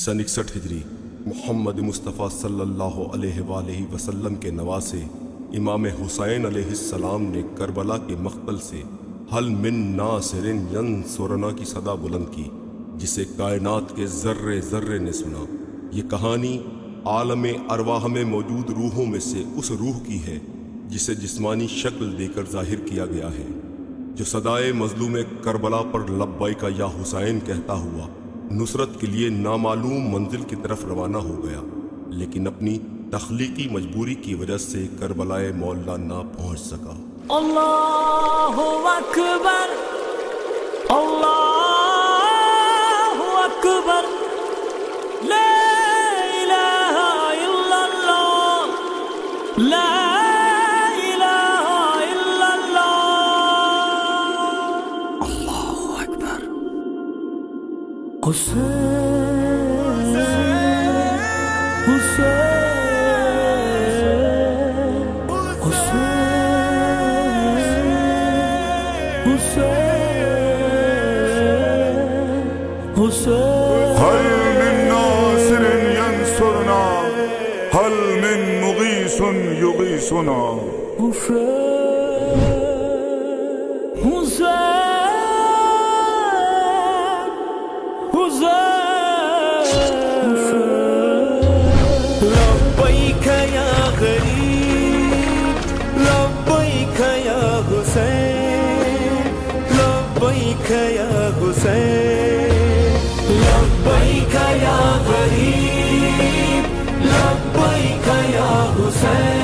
سن اکسٹھ ہجری محمد مصطفیٰ صلی اللہ علیہ وآلہ وسلم کے نواسے امام حسین علیہ السلام نے کربلا کے مقتل سے حل من ناصرن ین سورنا کی صدا بلند کی، جسے کائنات کے ذرے ذرے نے سنا۔ یہ کہانی عالم ارواح میں موجود روحوں میں سے اس روح کی ہے، جسے جسمانی شکل دے کر ظاہر کیا گیا ہے۔ جو صدائے مظلوم کربلا پر لبائی کا یا حسین کہتا ہوا نصرت کے لیے نامعلوم منزل کی طرف روانہ ہو گیا، لیکن اپنی تخلیقی مجبوری کی وجہ سے کربلائے مولا نہ پہنچ سکا۔ اللہ اکبر اللہ اکبر، لا حسین حسین حسین حسین هل من ناصر ينصرنا؟ هل من مغيث يغيثنا؟ لبيك یا حسین لبیک یا غریب لبیک یا حسین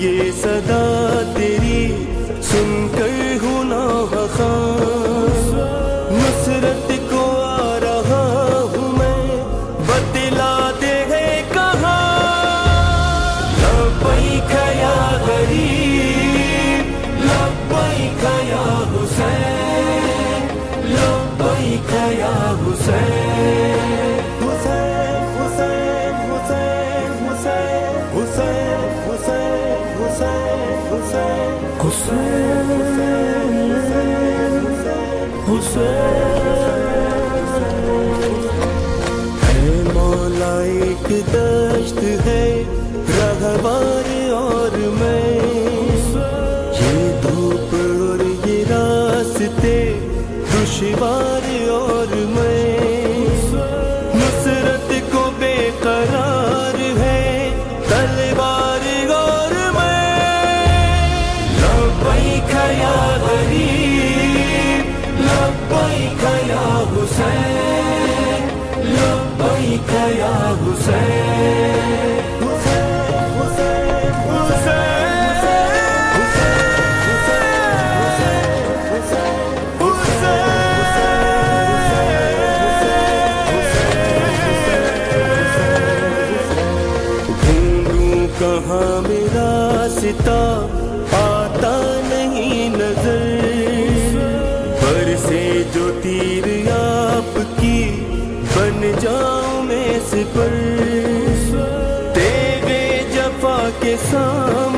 یہ صدا تیری سن کر مولا ایک دشت ہے رہوار اور میں یہ دھوپ اور یہ راستے دشوار اور میں کہاں میرا ستا آتا نہیں نظر۔ پر سے جو تیر آپ کی، بن جاؤں میں سپر تیرے جفا کے سامنے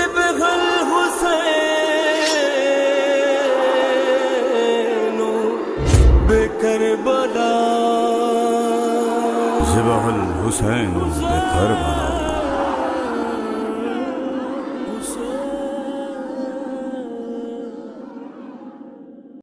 ذبح الحسین بے بکربلا